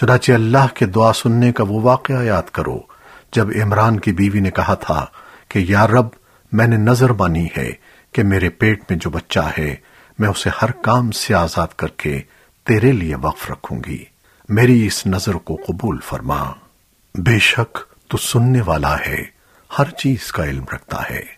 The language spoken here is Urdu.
چنانچہ اللہ کے دعا سننے کا وہ واقعہ یاد کرو، جب عمران کی بیوی نے کہا تھا کہ، یا رب، میں نے نظر مانی ہے کہ میرے پیٹ میں جو بچہ ہے، میں اسے ہر کام سے آزاد کر کے تیرے لیے وقف رکھوں گی۔ میری اس نظر کو قبول فرما۔ بے شک تو سننے والا ہے، ہر چیز کا علم رکھتا ہے۔